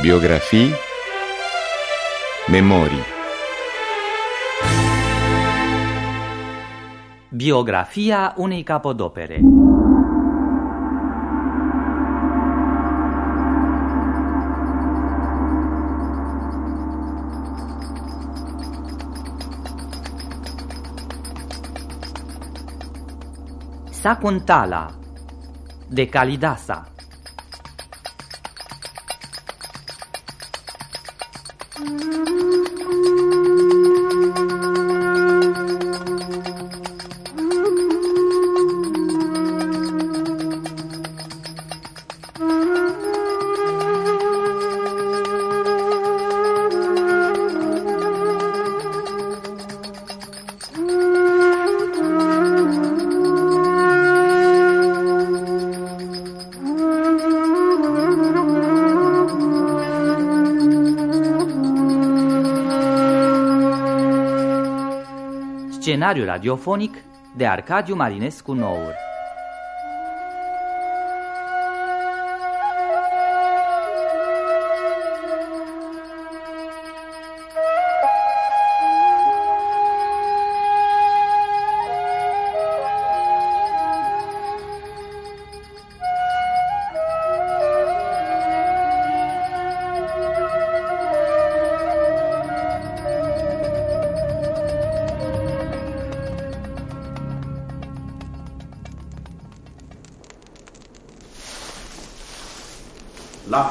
Biografii Memorii Biografia unei capodopere. Sakuntala de Kalidasa Scenariu radiofonic de Arcadiu Marinescu Nour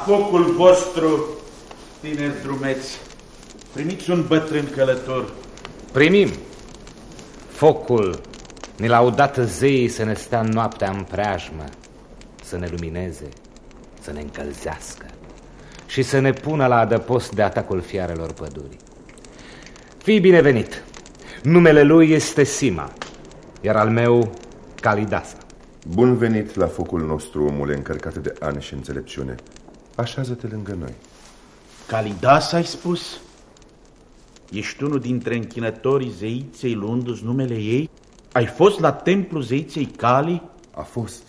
focul vostru, tineri drumeți, primiți un bătrân călător. Primim. Focul ne l-au dat zeii să ne stea noaptea în preajmă, să ne lumineze, să ne încălzească și să ne pună la adăpost de atacul fiarelor pădurii. Fii binevenit. Numele lui este Sima, iar al meu Calidasa. Bun venit la focul nostru, omule încărcat de ani și înțelepciune. Așează-te lângă noi. Calidas, ai spus? Ești unul dintre închinătorii zeiței luându-ți numele ei? Ai fost la templu zeiței Cali? A fost.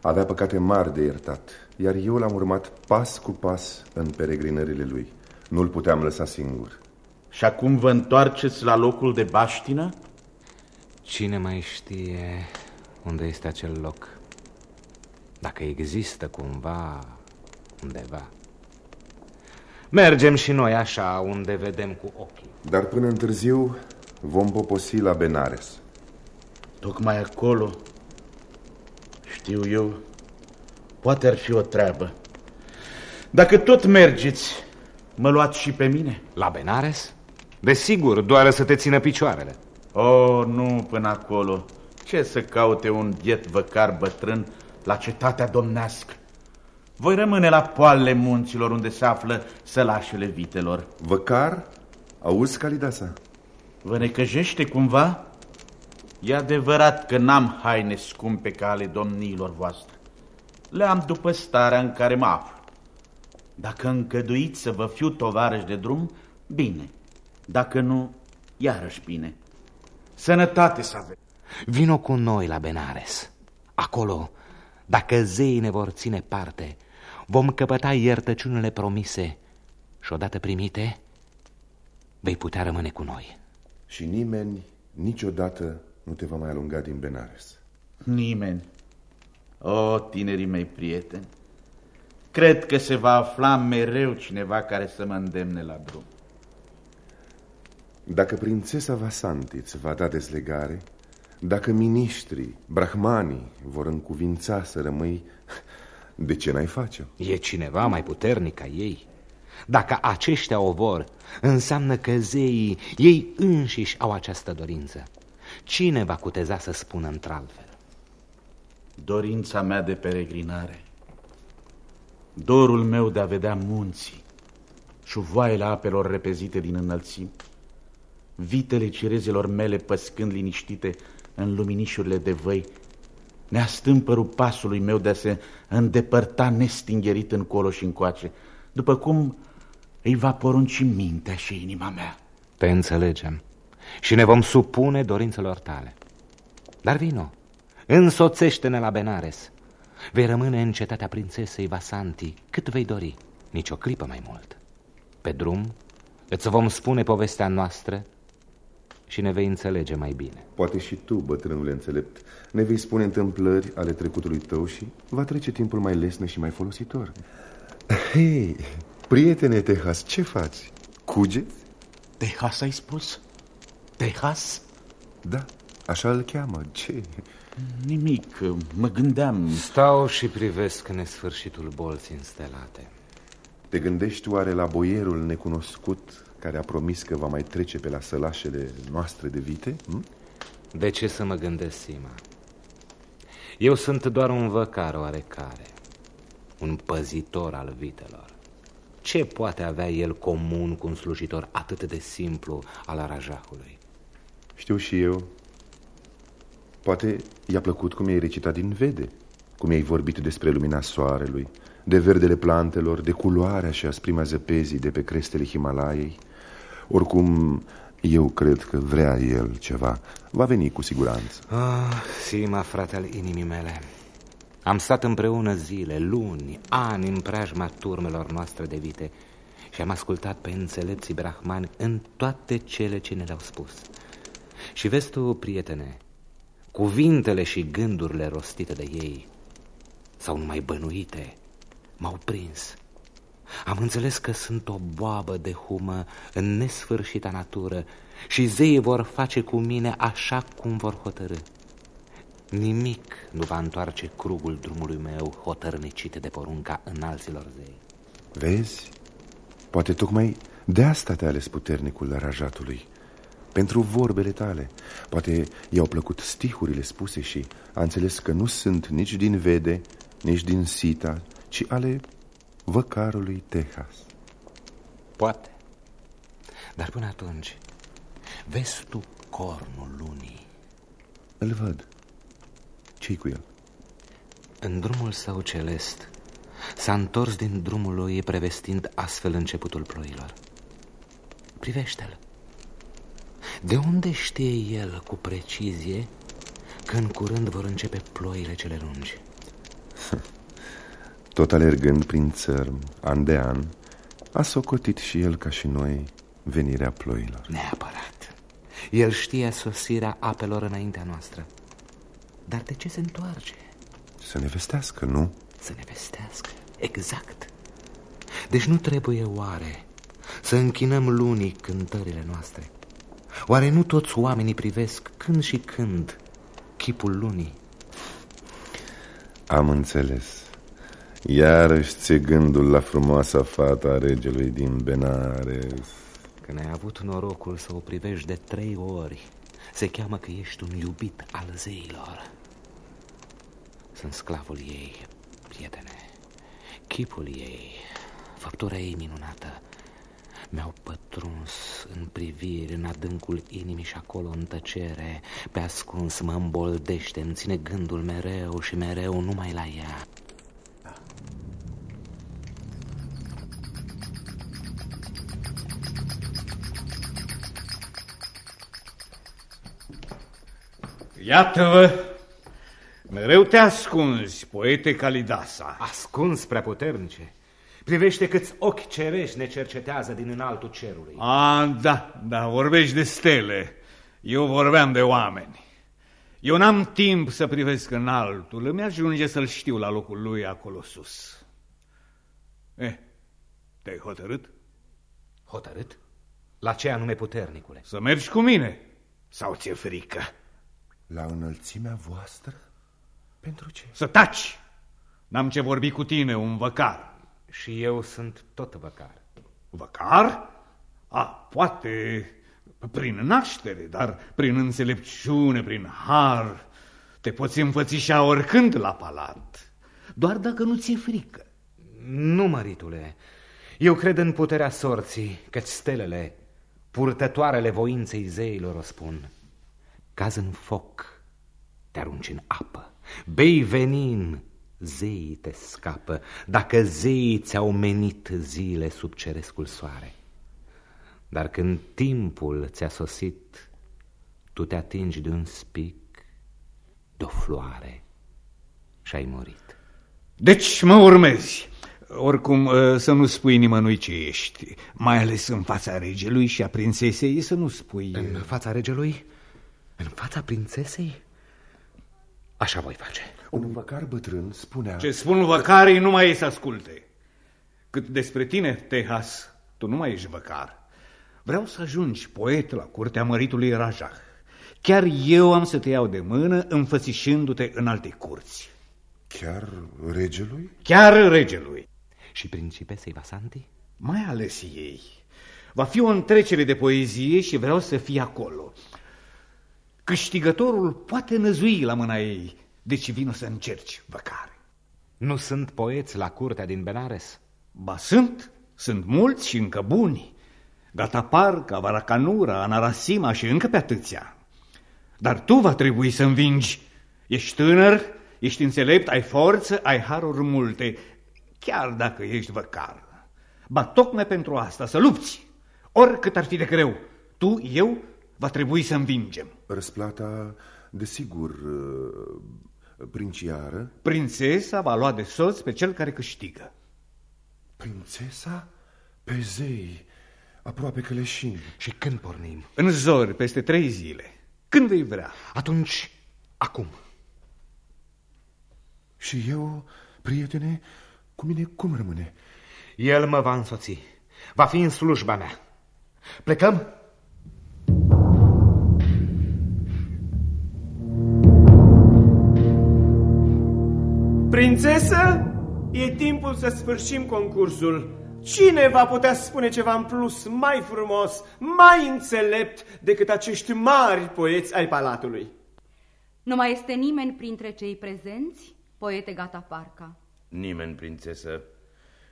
Avea păcate mari de iertat, iar eu l-am urmat pas cu pas în peregrinările lui. Nu-l puteam lăsa singur. Și acum vă întoarceți la locul de baștină? Cine mai știe unde este acel loc? Dacă există cumva undeva. Mergem și noi așa, unde vedem cu ochii. Dar până în târziu vom poposi la Benares. Tocmai acolo, știu eu, poate ar fi o treabă. Dacă tot mergeți, mă luați și pe mine? La Benares? Desigur, doar să te țină picioarele. Oh, nu până acolo. Ce să caute un biet văcar bătrân la cetatea domnească? Voi rămâne la poalele munților unde se află sălașele vitelor. Văcar? Auzi, Calidasa? Vă necăjește cumva? E adevărat că n-am haine scumpe ca ale domniilor voastre. Le am după starea în care mă aflu. Dacă încăduiți să vă fiu tovarăș de drum, bine. Dacă nu, iarăși bine. Sănătate să aveți! Vino cu noi la Benares. Acolo, dacă zeii ne vor ține parte, vom căpăta iertăciunile promise și odată primite, vei putea rămâne cu noi. Și nimeni niciodată nu te va mai alunga din Benares. Nimeni. O, tinerii mei prieteni, cred că se va afla mereu cineva care să mă îndemne la drum. Dacă prințesa Vasanti îți va da dezlegare, dacă miniștrii, brahmanii vor încuvința să rămâi, de ce n-ai face -o? E cineva mai puternic ca ei? Dacă aceștia o vor, înseamnă că zeii, ei înșiși au această dorință. Cine va cuteza să spună într-altfel? Dorința mea de peregrinare, dorul meu de a vedea munții, șuvoaiele apelor repezite din înălțimi, vitele cirezilor mele păscând liniștite în luminișurile de văi, neastâmpărul pasului meu de a se îndepărta nestingherit încolo și încoace, după cum îi va porunci mintea și inima mea. Te înțelegem și ne vom supune dorințelor tale. Dar vino, însoțește-ne la Benares. Vei rămâne în cetatea prințesei Vasanti cât vei dori. Nici o clipă mai mult. Pe drum îți vom spune povestea noastră și ne vei înțelege mai bine. Poate și tu, bătrânule înțelept, ne vei spune întâmplări ale trecutului tău și va trece timpul mai lesne și mai folositor. Hei, prietene Tehas, ce faci? Cugeți? Tehas ai spus? Tehas? Da, așa îl cheamă. Ce? Nimic, mă gândeam... Stau și privesc nesfârșitul bolții înstelate. Te gândești oare la boierul necunoscut care a promis că va mai trece pe la sălașele noastre de vite? Hm? De ce să mă gândesc, Sima? Eu sunt doar un văcar oarecare, un păzitor al vitelor. Ce poate avea el comun cu un slujitor atât de simplu al arajahului? Știu și eu. Poate i-a plăcut cum i-ai recitat din vede, cum i-ai vorbit despre lumina soarelui, de verdele plantelor, de culoarea și asprimea zăpezii de pe crestele Himalaiei. Oricum, eu cred că vrea el ceva. Va veni cu siguranță. Ah, Sima, frate al inimii mele. Am stat împreună zile, luni, ani în preajma turmelor noastre de vite și am ascultat pe înțelepții brahmani în toate cele ce ne le-au spus. Și vezi tu, prietene, cuvintele și gândurile rostite de ei sau numai bănuite m-au prins. Am înțeles că sunt o boabă de humă în nesfârșita natură și zeii vor face cu mine așa cum vor hotărâ. Nimic nu va întoarce crugul drumului meu hotărnicit de porunca înalților zei. Vezi? Poate tocmai de asta te-a ales puternicul rajatului. Pentru vorbele tale. Poate i-au plăcut stihurile spuse și a înțeles că nu sunt nici din Vede, nici din Sita, ci ale văcarului Texas. Poate. Dar până atunci, vezi tu cornul lunii? Îl văd. ce cu el? În drumul său celest s-a întors din drumul lui prevestind astfel începutul ploilor. Privește-l. De unde știe el cu precizie că în curând vor începe ploile cele lungi? Tot alergând prin țărm, an de an, a socotit și el ca și noi venirea ploilor. Neapărat. El știe sosirea apelor înaintea noastră. Dar de ce se întoarce? Să ne vestească, nu? Să ne vestească, exact. Deci nu trebuie oare să închinăm lunii cântările noastre? Oare nu toți oamenii privesc când și când chipul lunii? Am înțeles. Iarăși ți gândul la frumoasa fata a regelui din Benares. Când ai avut norocul să o privești de trei ori, se cheamă că ești un iubit al zeilor. Sunt sclavul ei, prietene. Chipul ei, făptura ei minunată, mi-au pătruns în priviri, în adâncul inimii și acolo în tăcere, pe ascuns mă îmboldește, îmi ține gândul mereu și mereu numai la ea. Iată-vă, mereu te ascunzi, poete Calidasa. Ascuns prea puternice. Privește câți ochi cerești ne cercetează din înaltul cerului. A, da, da, vorbești de stele. Eu vorbeam de oameni. Eu n-am timp să privesc în altul, îmi ajunge să-l știu la locul lui acolo sus. Eh, te-ai hotărât? Hotărât? La ce anume puternicule? Să mergi cu mine sau ți-e frică? La înălțimea voastră? Pentru ce? Să taci! N-am ce vorbi cu tine, un văcar. Și eu sunt tot văcar. Văcar? A, poate prin naștere, dar prin înțelepciune, prin har, te poți înfățișa oricând la palat, doar dacă nu ți-e frică. Nu, măritule, eu cred în puterea sorții, căci stelele, purtătoarele voinței zeilor, o spun. Caz în foc, te arunci în apă, bei venin, zeii te scapă, dacă zeii ți-au menit zile sub cerescul soare. Dar când timpul ți-a sosit, tu te atingi de un spic, de o floare și ai murit. Deci mă urmezi. Oricum, ă, să nu spui nimănui ce ești, mai ales în fața regelui și a prințesei, să nu spui... În fața regelui? În fața prințesei? Așa voi face. Un văcar bătrân spunea... Ce spun văcarii nu mai e să asculte. Cât despre tine, Tehas, tu nu mai ești văcar. Vreau să ajungi poet la curtea măritului Rajah. Chiar eu am să te iau de mână înfățișându-te în alte curți. Chiar regelui? Chiar regelui. Și principesei Vasanti? Mai ales ei. Va fi o întrecere de poezie și vreau să fie acolo. Câștigătorul poate năzui la mâna ei, deci vino să încerci, văcare. Nu sunt poeți la curtea din Benares? Ba sunt, sunt mulți și încă buni. Gataparca, Varacanura, Anarasima și încă pe atâția. Dar tu va trebui să învingi. Ești tânăr, ești înțelept, ai forță, ai haruri multe, chiar dacă ești văcar. Ba tocmai pentru asta, să lupți, oricât ar fi de greu. Tu, eu, va trebui să învingem. Răsplata, desigur, princiară. Prințesa va lua de soț pe cel care câștigă. Prințesa? Pe zei, aproape că leșin. Și când pornim? În zori, peste trei zile. Când vei vrea. Atunci, acum. Și eu, prietene, cu mine cum rămâne? El mă va însoți. Va fi în slujba mea. Plecăm? Prințesă, e timpul să sfârșim concursul. Cine va putea spune ceva în plus mai frumos, mai înțelept decât acești mari poeți ai palatului? Nu mai este nimeni printre cei prezenți, poete Gata Parca. Nimeni, prințesă.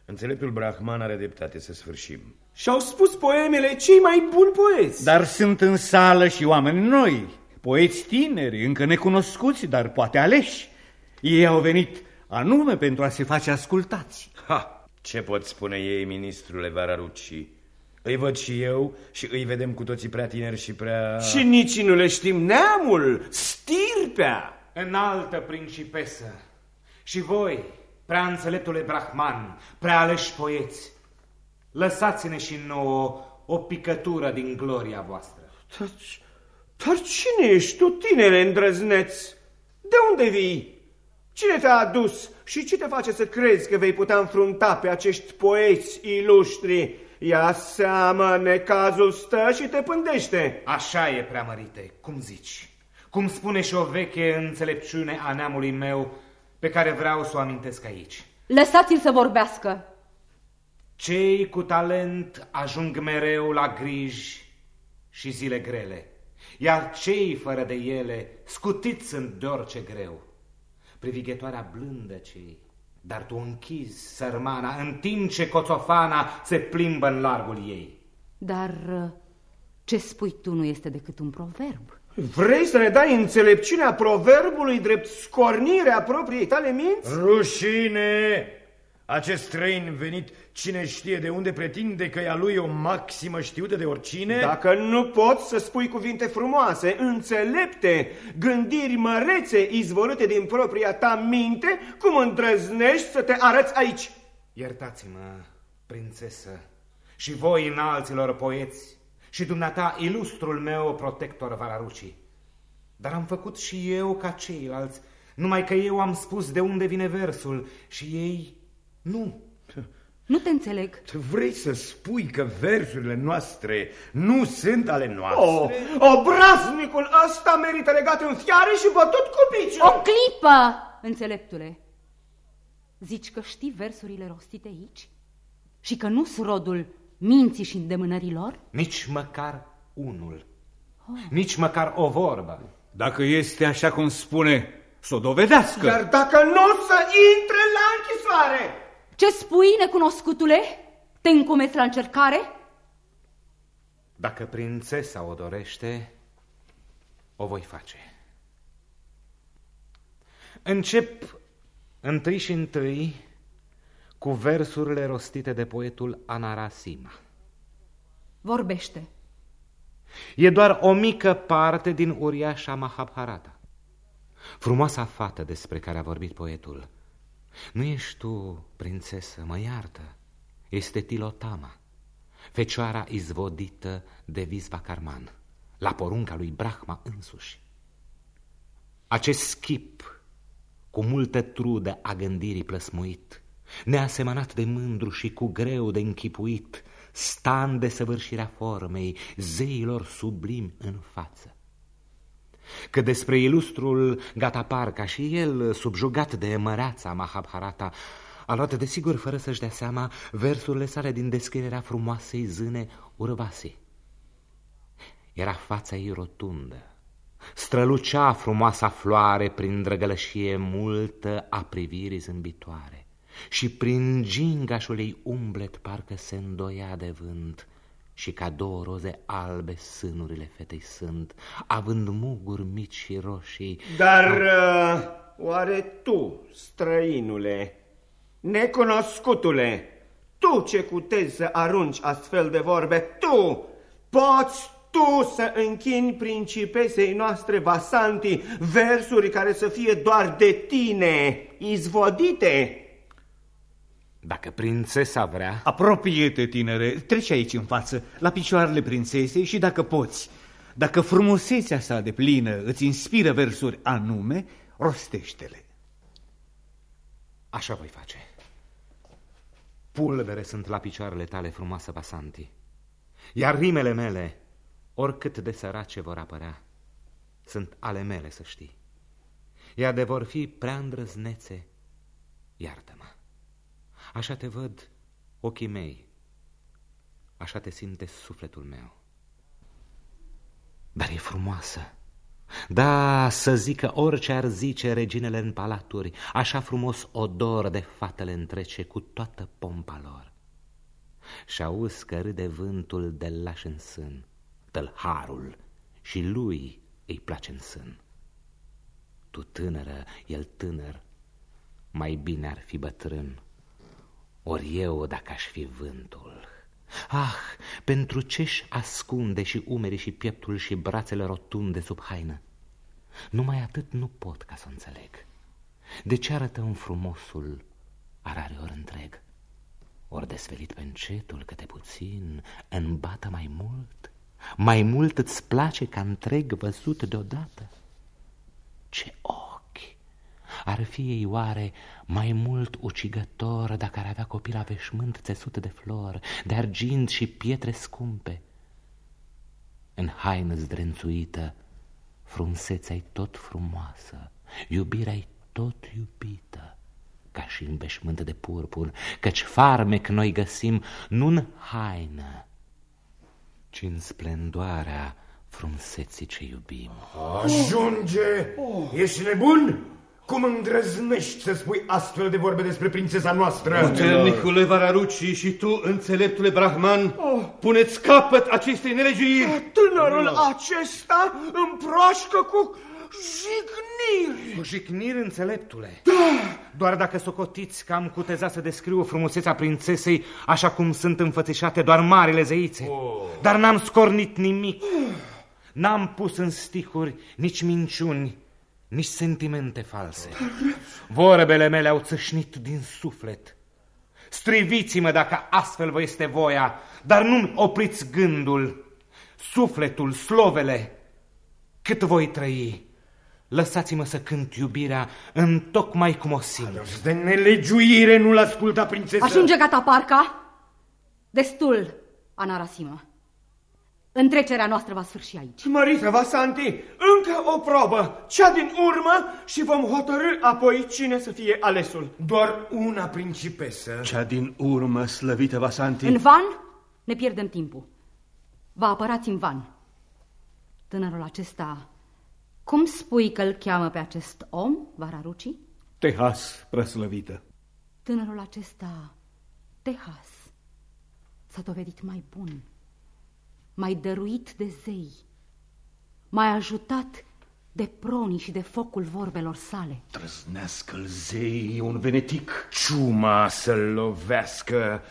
Înțeleptul Brahman are dreptate să sfârșim. Și-au spus poemele cei mai buni poeți. Dar sunt în sală și oameni noi, poeți tineri, încă necunoscuți, dar poate aleși. Ei au venit anume pentru a se face ascultați. Ha! Ce pot spune ei, ministrule Vararuci? Îi văd și eu și îi vedem cu toții prea tineri și prea... Și nici nu le știm neamul, stirpea. Înaltă principesă. Și voi, prea înțeleptule Brahman, prea aleși poeți, lăsați-ne și nouă o picătură din gloria voastră. Dar, dar cine ești tu, tinere îndrăzneț? De unde vii? Cine te-a adus și ce te face să crezi că vei putea înfrunta pe acești poeți ilustri? Ia seamă, necazul stă și te pândește. Așa e, preamărite, cum zici? Cum spune și o veche înțelepciune a neamului meu pe care vreau să o amintesc aici. Lăsați-l să vorbească. Cei cu talent ajung mereu la griji și zile grele, iar cei fără de ele scutiți sunt de orice greu privighetoarea blândă cei, dar tu închizi sărmana în timp ce coțofana se plimbă în largul ei. Dar ce spui tu nu este decât un proverb. Vrei să ne dai înțelepciunea proverbului drept scornirea propriei tale minți? Rușine! Acest străin venit, cine știe de unde pretinde că e a lui o maximă știută de oricine? Dacă nu poți să spui cuvinte frumoase, înțelepte, gândiri mărețe izvorâte din propria ta minte, cum îndrăznești să te arăți aici? Iertați-mă, prințesă, și voi înalților poeți, și dumneata ilustrul meu protector Vararuci. Dar am făcut și eu ca ceilalți, numai că eu am spus de unde vine versul și ei nu. Nu te înțeleg. Vrei să spui că versurile noastre nu sunt ale noastre? Oh, obraznicul ăsta merită legat în fiare și bătut cu piciul. O clipă, înțeleptule. Zici că știi versurile rostite aici? Și că nu sunt rodul minții și îndemânărilor? Nici măcar unul. Oh. Nici măcar o vorbă. Dacă este așa cum spune, să o dovedească. Iar dacă nu, să intre la închisoare. Ce spui, necunoscutule? Te încumeți la încercare? Dacă prințesa o dorește, o voi face. Încep întâi și întâi cu versurile rostite de poetul Anarasima. Vorbește. E doar o mică parte din uriașa Mahabharata. Frumoasa fată despre care a vorbit poetul Nu ești tu, prințesă, mă iartă. Este Tilotama, fecioara izvodită de Visva Carman, la porunca lui Brahma însuși. Acest schip, cu multă trudă a gândirii plăsmuit, neasemănat de mândru și cu greu de închipuit, stan de săvârșirea formei zeilor sublimi în față. Că despre ilustrul Gatapar, ca și el subjugat de măreața Mahabharata, a luat desigur, fără să-și dea seama, versurile sale din descrierea frumoasei zâne Urvasi. Era fața ei rotundă, strălucea frumoasa floare prin drăgălășie multă a privirii zâmbitoare. Și prin gingașul ei umblet parcă se îndoia de vânt și ca două roze albe sânurile fetei sunt, având muguri mici și roșii. Dar uh, oare tu, străinule, necunoscutule, tu ce cutezi să arunci astfel de vorbe, tu poți tu să închini principesei noastre Vasanti versuri care să fie doar de tine, izvodite? Dacă prințesa vrea... Apropie-te, tinere, treci aici în față, la picioarele prințesei și dacă poți, dacă frumusețea sa de plină îți inspiră versuri anume, rostește-le. Așa voi face. Pulbere sunt la picioarele tale, frumoasă Basanti. Iar rimele mele, oricât de sărace vor apărea, sunt ale mele, să știi. Iar de vor fi prea îndrăznețe, iartă-mă. Așa te văd ochii mei, așa te simte sufletul meu. Dar e frumoasă. Da, să zică orice ar zice reginele în palaturi, așa frumos odor de fatele întrece cu toată pompa lor. Și auzi că râde vântul de laș în sân, tălharul, și lui îi place în sân. Tu tânără, el tânăr, mai bine ar fi bătrân. Ori eu dacă aș fi vântul. Ah, pentru ce-și ascunde și umerii și pieptul și brațele rotunde sub haină? Numai atât nu pot ca să înțeleg. De ce arătă un frumosul arare ori întreg? Ori desvelit pe încetul câte puțin, îmbată mai mult? Mai mult îți place ca întreg văzut deodată? Ce o! Ar fi ei oare mai mult ucigător dacă ar avea copil la veșmânt țesut de flori, de argint și pietre scumpe? În haină zdrențuită, frunsețea tot frumoasă, iubirea tot iubită, ca și în veșmânt de purpur, căci farmec noi găsim nu în haină, ci în splendoarea frunseții ce iubim. Ajunge! Oh. Ești nebun? Cum îndrăznești să spui astfel de vorbe despre prințesa noastră? Puternicule Vararuci și tu, înțeleptule Brahman, oh. puneți capăt acestei nelegiuiri. Oh, tânărul no. acesta împroașcă cu jigniri. Cu jigniri, înțeleptule? Da. Doar dacă socotiți că am cutezat să descriu frumusețea prințesei așa cum sunt înfățișate doar marile zeițe. Oh. Dar n-am scornit nimic. N-am pus în sticuri nici minciuni nici sentimente false. Vorbele mele au țâșnit din suflet. Striviți-mă dacă astfel vă este voia, dar nu-mi opriți gândul, sufletul, slovele, cât voi trăi. Lăsați-mă să cânt iubirea în tocmai cum o simt. De nelegiuire nu-l asculta, prințesă. Ajunge gata, parca. Destul, Anarasimă. Întrecerea noastră va sfârși aici. Marita Vasanti, încă o probă, cea din urmă și vom hotărâ apoi cine să fie alesul. Doar una principesă. Cea din urmă, slăvită Vasanti. În van ne pierdem timpul. Vă apărați în van. Tânărul acesta, cum spui că îl cheamă pe acest om, Vararuci? Tehas, preslăvită. Tânărul acesta, Tehas, s-a dovedit mai bun mai dăruit de zei, mai ajutat de proni și de focul vorbelor sale. Trăznească-l zei, un venetic. Ciuma să-l lovească.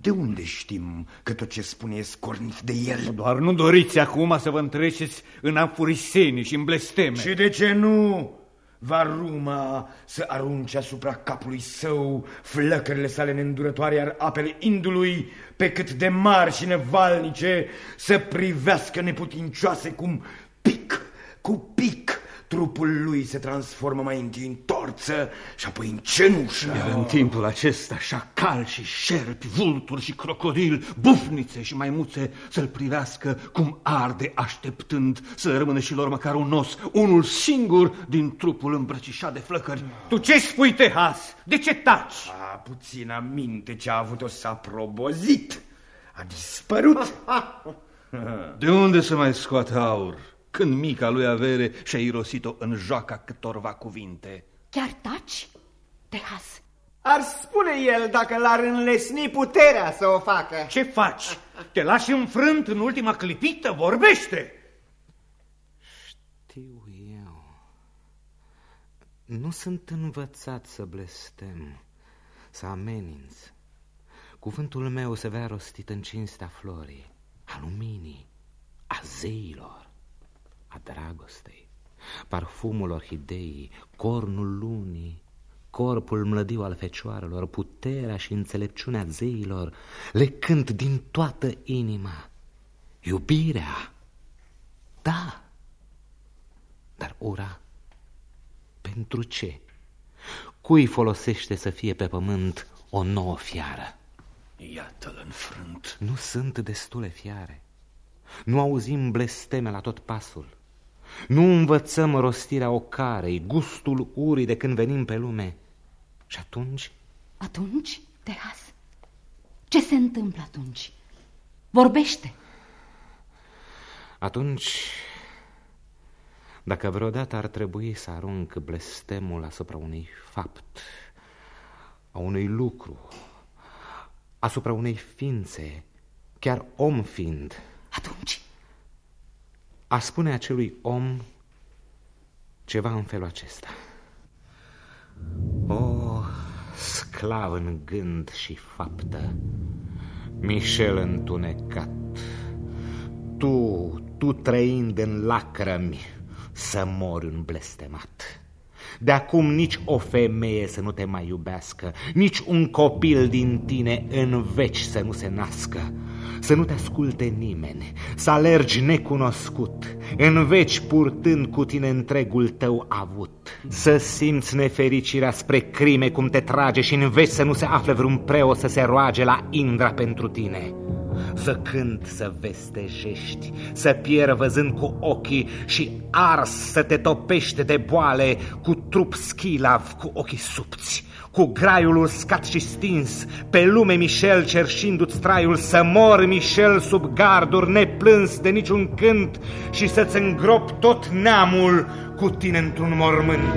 De unde știm că tot ce spune e scornit de el? Doar nu doriți acum să vă întreceți în afurisenii și în blesteme. Și de ce nu? Va ruma să arunce asupra capului său flăcările sale neîndurătoare, iar apele Indului, pe cât de mari și nevalnice, să privească neputincioase cum pic cu pic Trupul lui se transformă mai întâi în torță și apoi în cenușă. Iar în timpul acesta, șacal și șerpi, vulturi și crocodil, bufnițe și maimuțe să-l privească cum arde așteptând să rămână și lor măcar un os, unul singur din trupul îmbrăcișat de flăcări. Tu ce spui, Tehas? De ce taci? A, puțină minte ce a avut-o s-a probozit. A dispărut. De unde să mai scoată aur? Când mica lui avere și-a irosit-o în joaca câtorva cuvinte. Chiar taci, Tehas? Ar spune el dacă l-ar înlesni puterea să o facă. Ce faci? Te lași înfrânt în ultima clipită? Vorbește! Știu eu. Nu sunt învățat să blestem, să ameninț. Cuvântul meu se vrea rostit în cinstea florii, a luminii, a zeilor a dragostei, parfumul orhideii, cornul lunii, corpul mlădiu al fecioarelor, puterea și înțelepciunea zeilor, le cânt din toată inima. Iubirea, da, dar ura, pentru ce? Cui folosește să fie pe pământ o nouă fiară? Iată-l înfrânt. Nu sunt destule fiare. Nu auzim blesteme la tot pasul. Nu învățăm rostirea ocarei, gustul urii de când venim pe lume. Și atunci? Atunci, Tehas? Ce se întâmplă atunci? Vorbește! Atunci, dacă vreodată ar trebui să arunc blestemul asupra unui fapt, a unui lucru, asupra unei ființe, chiar om fiind... Atunci, a spune acelui om ceva în felul acesta. O, sclav în gând și faptă, Mișel întunecat, tu, tu trăind în lacrămi, să mori un blestemat. De acum nici o femeie să nu te mai iubească, nici un copil din tine în veci să nu se nască, să nu te asculte nimeni, să alergi necunoscut, în veci purtând cu tine întregul tău avut, să simți nefericirea spre crime cum te trage și în veci să nu se afle vreun preo să se roage la Indra pentru tine. Să cânt să vestejești, să pierd văzând cu ochii și ars să te topește de boale cu trup schilav, cu ochii subți cu graiul uscat și stins, pe lume Michel cerșindu-ți traiul, să mor Michel sub garduri neplâns de niciun cânt și să-ți îngrop tot neamul cu tine într-un mormânt.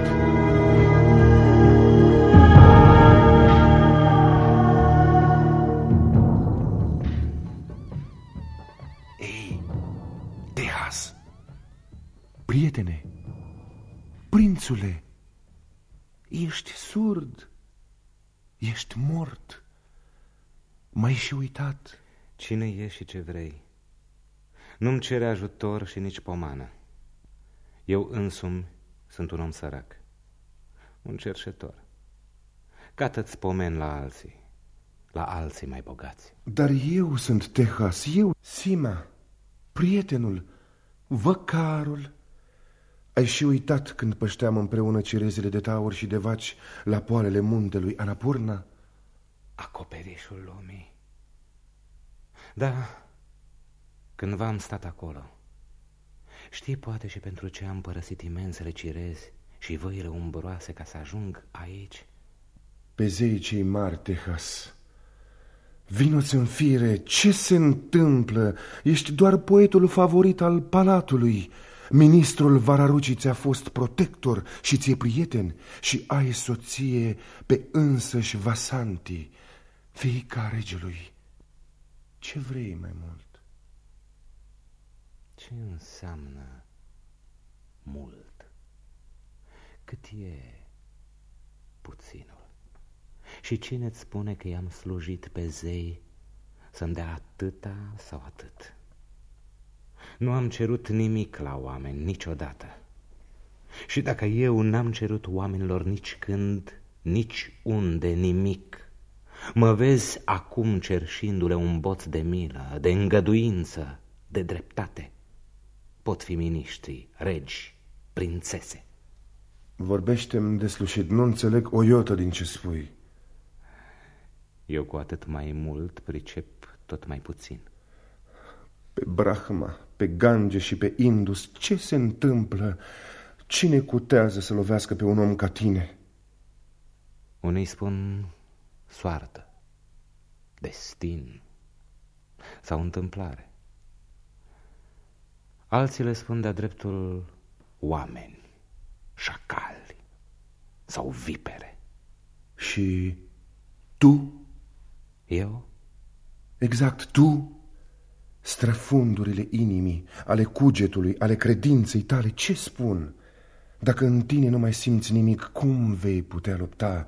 Ei, Tehas, prietene, prințule, ești surd. Ești mort. M-ai și uitat. Cine ești și ce vrei? Nu-mi cere ajutor și nici pomană. Eu însumi sunt un om sărac, un cerșetor. Cată-ți pomen la alții, la alții mai bogați. Dar eu sunt Tehas, eu, Sima, prietenul, văcarul, ai și uitat când pășteam împreună cirezele de taur și de vaci la poalele muntelui Anapurna? Acoperișul lumii. Da, cândva am stat acolo. Știi poate și pentru ce am părăsit imensele cirezi și văile umbroase ca să ajung aici? Pe zei cei mari, Texas. Vinoți în fire, ce se întâmplă? Ești doar poetul favorit al palatului. Ministrul Vararucii ți-a fost protector și ți-e prieten și ai soție pe însăși Vasanti, fiica regelui. Ce vrei mai mult? Ce înseamnă mult? Cât e puținul? Și cine-ți spune că i-am slujit pe zei să-mi dea atâta sau atât? Nu am cerut nimic la oameni niciodată. Și dacă eu n-am cerut oamenilor nici când, nici unde nimic, mă vezi acum cerșindu-le un boț de milă, de îngăduință, de dreptate. Pot fi miniștri, regi, prințese. Vorbește-mi deslușit, nu înțeleg o iotă din ce spui. Eu cu atât mai mult pricep tot mai puțin. Pe Brahma, pe Gange și pe Indus, ce se întâmplă? Cine cutează să lovească pe un om ca tine? Unii spun soartă, destin sau întâmplare. Alții le spun de-a dreptul oameni, șacali sau vipere. Și tu? Eu? Exact, tu? Străfundurile inimii, ale cugetului, ale credinței tale, ce spun? Dacă în tine nu mai simți nimic, cum vei putea lupta?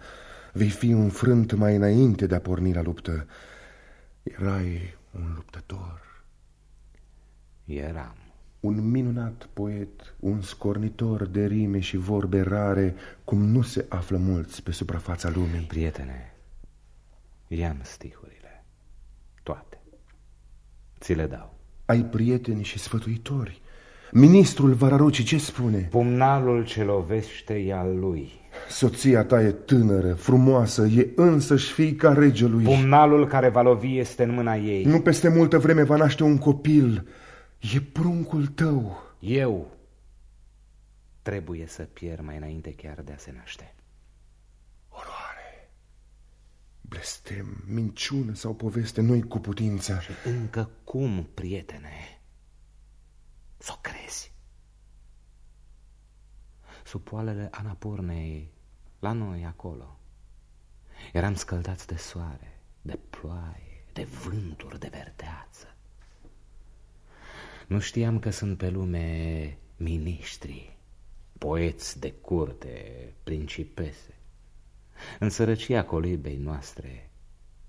Vei fi înfrânt mai înainte de a porni la luptă. Erai un luptător. Eram. Un minunat poet, un scornitor de rime și vorbe rare, cum nu se află mulți pe suprafața lumii. Prietene, i-am stihurile, toate. Ți le dau. Ai prieteni și sfătuitori. Ministrul Vararoci ce spune? Pumnalul ce lovește e al lui. Soția ta e tânără, frumoasă, e însăși fiica regelui. Pumnalul care va lovi este în mâna ei. Nu peste multă vreme va naște un copil. E pruncul tău. Eu trebuie să pierd mai înainte chiar de a se naște. Blestem, minciună sau poveste, noi cu putință. Și încă cum, prietene, să o crezi. Sub poalele Anapurnei, la noi acolo, eram scăldați de soare, de ploaie, de vânturi, de verdeață. Nu știam că sunt pe lume miniștri, poeți de curte, principese. În sărăcia colibei noastre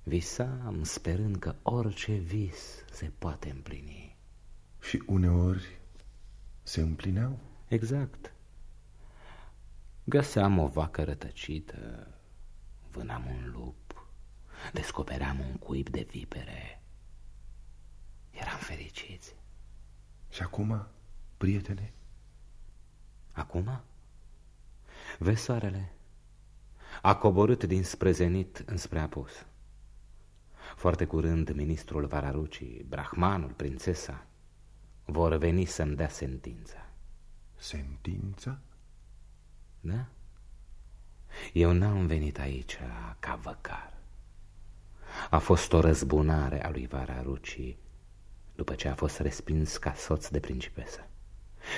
visam sperând că orice vis se poate împlini. Și uneori se împlineau? Exact. Găseam o vacă rătăcită, vânam un lup, descopeream un cuib de vipere. Eram fericiți. Și acum, prietene? Acum? Vezi soarele? A coborât dinspre zenit înspre apus. Foarte curând, ministrul Vararucii, brahmanul, prințesa, vor veni să-mi dea sentința. Sentința? Da? Eu n-am venit aici ca văcar. A fost o răzbunare a lui Vararucii după ce a fost respins ca soț de principesă.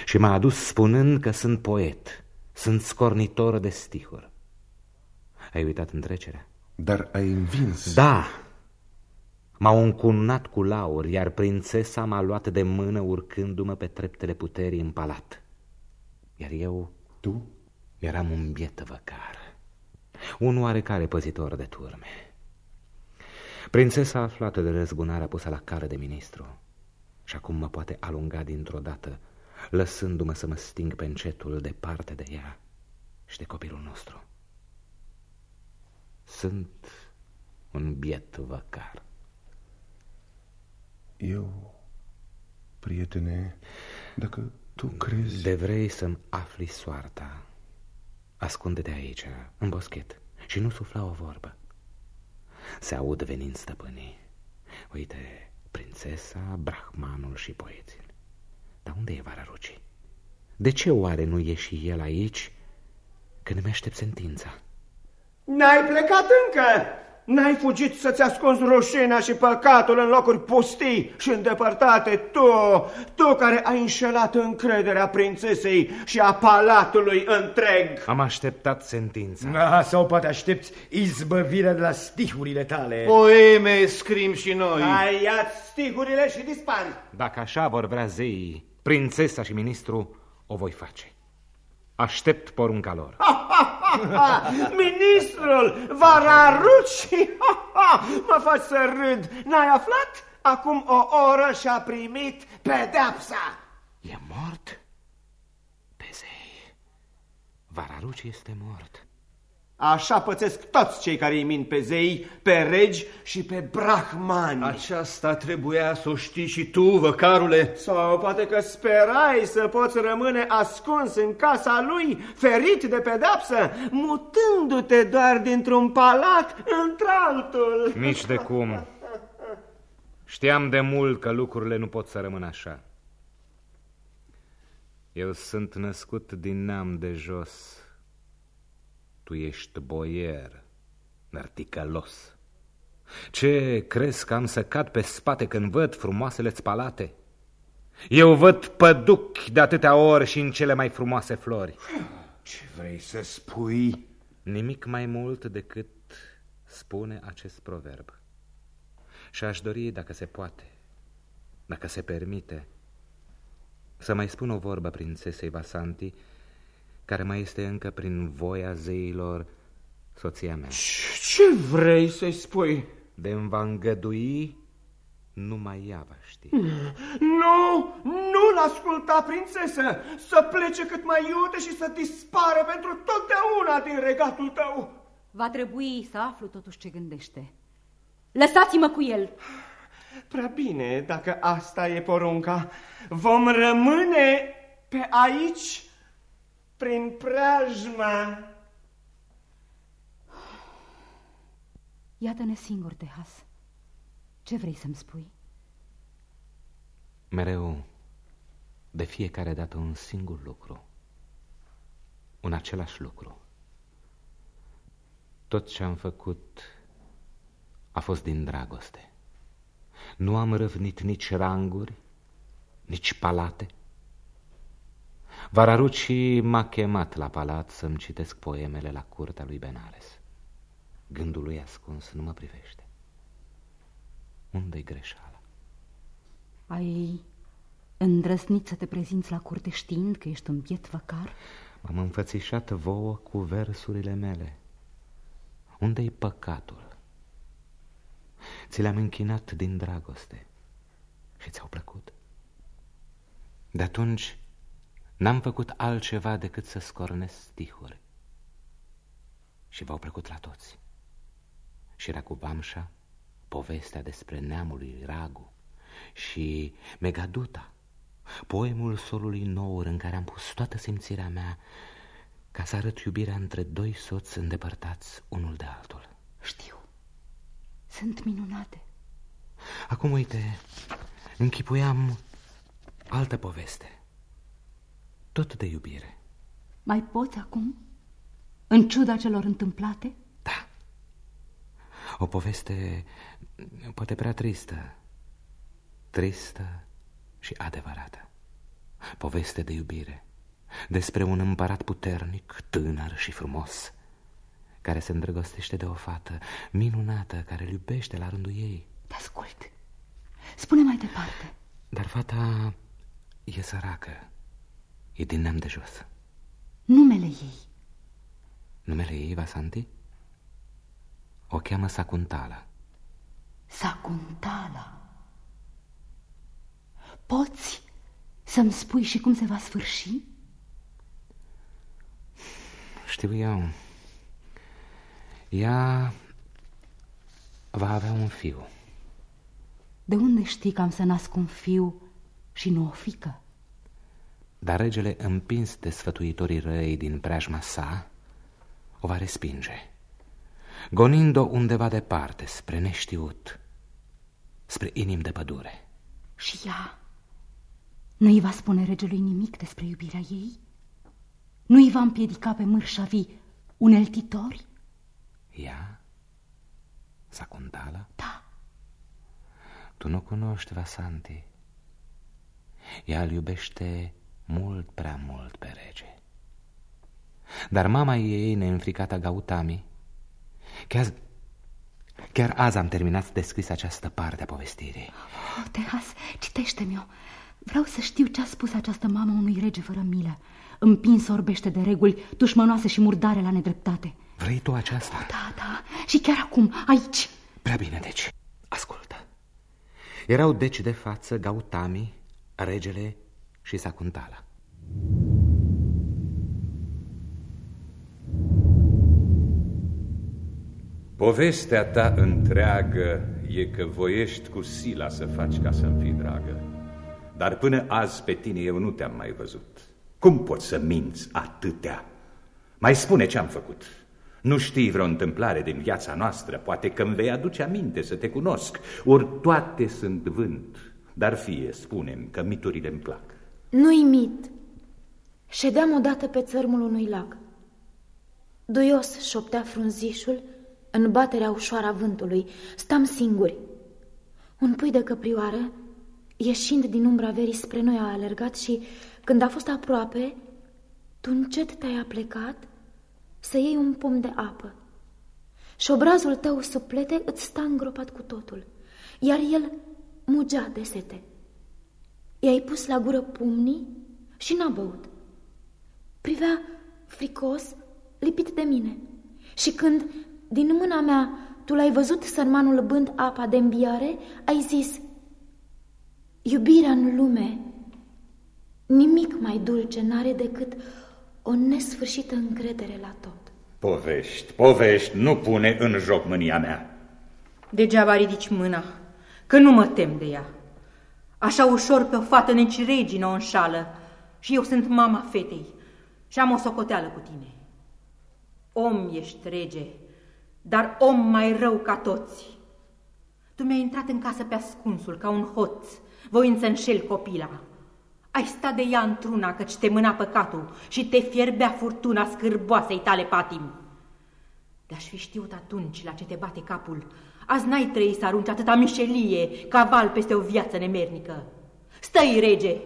Și m-a adus spunând că sunt poet, sunt scornitor de stihuri. Ai uitat întrecerea? Dar ai învins. Da! M-au încunat cu lauri, iar prințesa m-a luat de mână urcându-mă pe treptele puterii în palat. Iar eu... Tu? Eram un biet văcar, un oarecare păzitor de turme. Prințesa aflată de răzbunarea pusă la care de ministru și acum mă poate alunga dintr-o dată, lăsându-mă să mă sting pe încetul departe de ea și de copilul nostru. Sunt un biet văcar. Eu, prietene, dacă tu crezi... De vrei să-mi afli soarta, ascunde-te aici, în boschet, și nu sufla o vorbă. Se aud venind stăpânii. Uite, prințesa, brahmanul și poeții. Dar unde e Vararuci? De ce oare nu e și el aici când mi aștept sentința? N-ai plecat încă! N-ai fugit să-ți ascunzi rușina și păcatul în locuri pustii și îndepărtate, tu, tu care ai înșelat încrederea prințesei și a palatului întreg. Am așteptat sentința. Da, sau poate aștepți izbăvirea de la stihurile tale. Poeme scrim și noi. Ai ia stihurile și dispari. Dacă așa vor vrea zeii, prințesa și ministru, o voi face. Aștept porunca lor. Ha, ha, ha, ha. Ministrul Vararuci, ha, ha, mă faci să râd. N-ai aflat? Acum o oră și-a primit pedepsa. E mort? Pe zei. Vararuci este mort. Așa pățesc toți cei care îi mint pe zei, pe regi și pe brahmani. Aceasta trebuia să o știi și tu, văcarule. Sau poate că sperai să poți rămâne ascuns în casa lui, ferit de pedapsă, mutându-te doar dintr-un palat într-altul. Nici de cum. Știam de mult că lucrurile nu pot să rămână așa. Eu sunt născut din neam de jos. Tu ești boier, nărticălos. Ce crezi că am să cad pe spate când văd frumoasele-ți palate? Eu văd păduc de atâtea ori și în cele mai frumoase flori. Ce vrei să spui? Nimic mai mult decât spune acest proverb. Și aș dori, dacă se poate, dacă se permite, să mai spun o vorbă prințesei Vasanti, care mai este încă prin voia zeilor soția mea. Ce vrei să-i spui? De-mi va îngădui, numai ea va ști. Nu, nu-l asculta, prințesă, să plece cât mai iute și să dispară pentru totdeauna din regatul tău. Va trebui să aflu totuși ce gândește. Lăsați-mă cu el! Prea bine, dacă asta e porunca. Vom rămâne pe aici prin preajma. Iată-ne singur, Tehas. Ce vrei să-mi spui? Mereu, de fiecare dată, un singur lucru. Un același lucru. Tot ce am făcut a fost din dragoste. Nu am răvnit nici ranguri, nici palate. Vararuci m-a chemat la palat să-mi citesc poemele la curtea lui Benares. Gândul lui ascuns nu mă privește. Unde-i greșeala? Ai îndrăznit să te prezinți la curte știind că ești un biet văcar? M-am înfățișat vouă cu versurile mele. Unde-i păcatul? Ți le-am închinat din dragoste și ți-au plăcut. De atunci n-am făcut altceva decât să scornesc stihuri. Și v-au plăcut la toți. Și era cu Bamșa povestea despre neamul lui Ragu și Megaduta, poemul solului nour în care am pus toată simțirea mea ca să arăt iubirea între doi soți îndepărtați unul de altul. Știu. Sunt minunate. Acum, uite, închipuiam altă poveste. Tot de iubire. Mai poți acum? În ciuda celor întâmplate? Da. O poveste poate prea tristă. Tristă și adevărată. Poveste de iubire. Despre un împărat puternic, tânăr și frumos, care se îndrăgostește de o fată minunată care îl iubește la rândul ei. Te ascult. Spune mai departe. Dar fata e săracă. E din neam de jos. Numele ei. Numele ei, Vasanti? O cheamă Sacuntala. Sacuntala. Poți să-mi spui și cum se va sfârși? Știu eu. Ea va avea un fiu. De unde știi că am să nasc un fiu și nu o fică? Dar regele, împins de sfătuitorii răi din preajma sa, o va respinge, gonind-o undeva departe, spre neștiut, spre inim de pădure. Și ea nu-i va spune regelui nimic despre iubirea ei? Nu-i va împiedica pe mârșavii uneltitori? Ea? Sacuntala? Da. Tu nu cunoști, Vasanti. Ea îl iubește mult prea mult pe rege. Dar mama ei, neînfricată Gautami, chiar, chiar azi am terminat de scris această parte a povestirii. Oh, Tehas, citește-mi-o. Vreau să știu ce a spus această mamă unui rege fără milă, împins orbește de reguli, dușmănoase și murdare la nedreptate. Vrei tu aceasta? Oh, da, da, și chiar acum, aici. Prea bine, deci, ascultă. Erau deci de față Gautami, regele și Sacuntala. Povestea ta întreagă e că voiești cu sila să faci ca să-mi fii dragă. Dar până azi pe tine eu nu te-am mai văzut. Cum poți să minți atâtea? Mai spune ce-am făcut. Nu știi vreo întâmplare din viața noastră, poate că îmi vei aduce aminte să te cunosc. Ori toate sunt vânt, dar fie, spunem că miturile îmi plac. Nu-i mit. Ședeam odată pe țărmul unui lac. Duios șoptea frunzișul în baterea ușoară a vântului. Stam singuri. Un pui de căprioară, ieșind din umbra verii spre noi, a alergat și, când a fost aproape, tu încet te-ai aplecat să iei un pom de apă. Și obrazul tău suplete îți sta îngropat cu totul, iar el mugea de sete. I-ai pus la gură pumnii și n-a băut. Privea fricos, lipit de mine. Și când, din mâna mea, tu l-ai văzut sărmanul bând apa de îmbiare, ai zis, Iubirea în lume, nimic mai dulce n-are decât o nesfârșită încredere la tot. Povești, povești, nu pune în joc mânia mea. Degeaba ridici mâna, că nu mă tem de ea. Așa ușor pe o fată nici regină o înșală și eu sunt mama fetei și am o socoteală cu tine. Om ești rege, dar om mai rău ca toți. Tu mi-ai intrat în casă pe ascunsul, ca un hoț, voind să înșel copila. Ai stat de ea într-una căci te mâna păcatul și te fierbea furtuna scârboasei tale patim. De-aș fi știut atunci la ce te bate capul, azi n-ai trăit să arunci atâta mișelie ca val peste o viață nemernică. Stai, rege!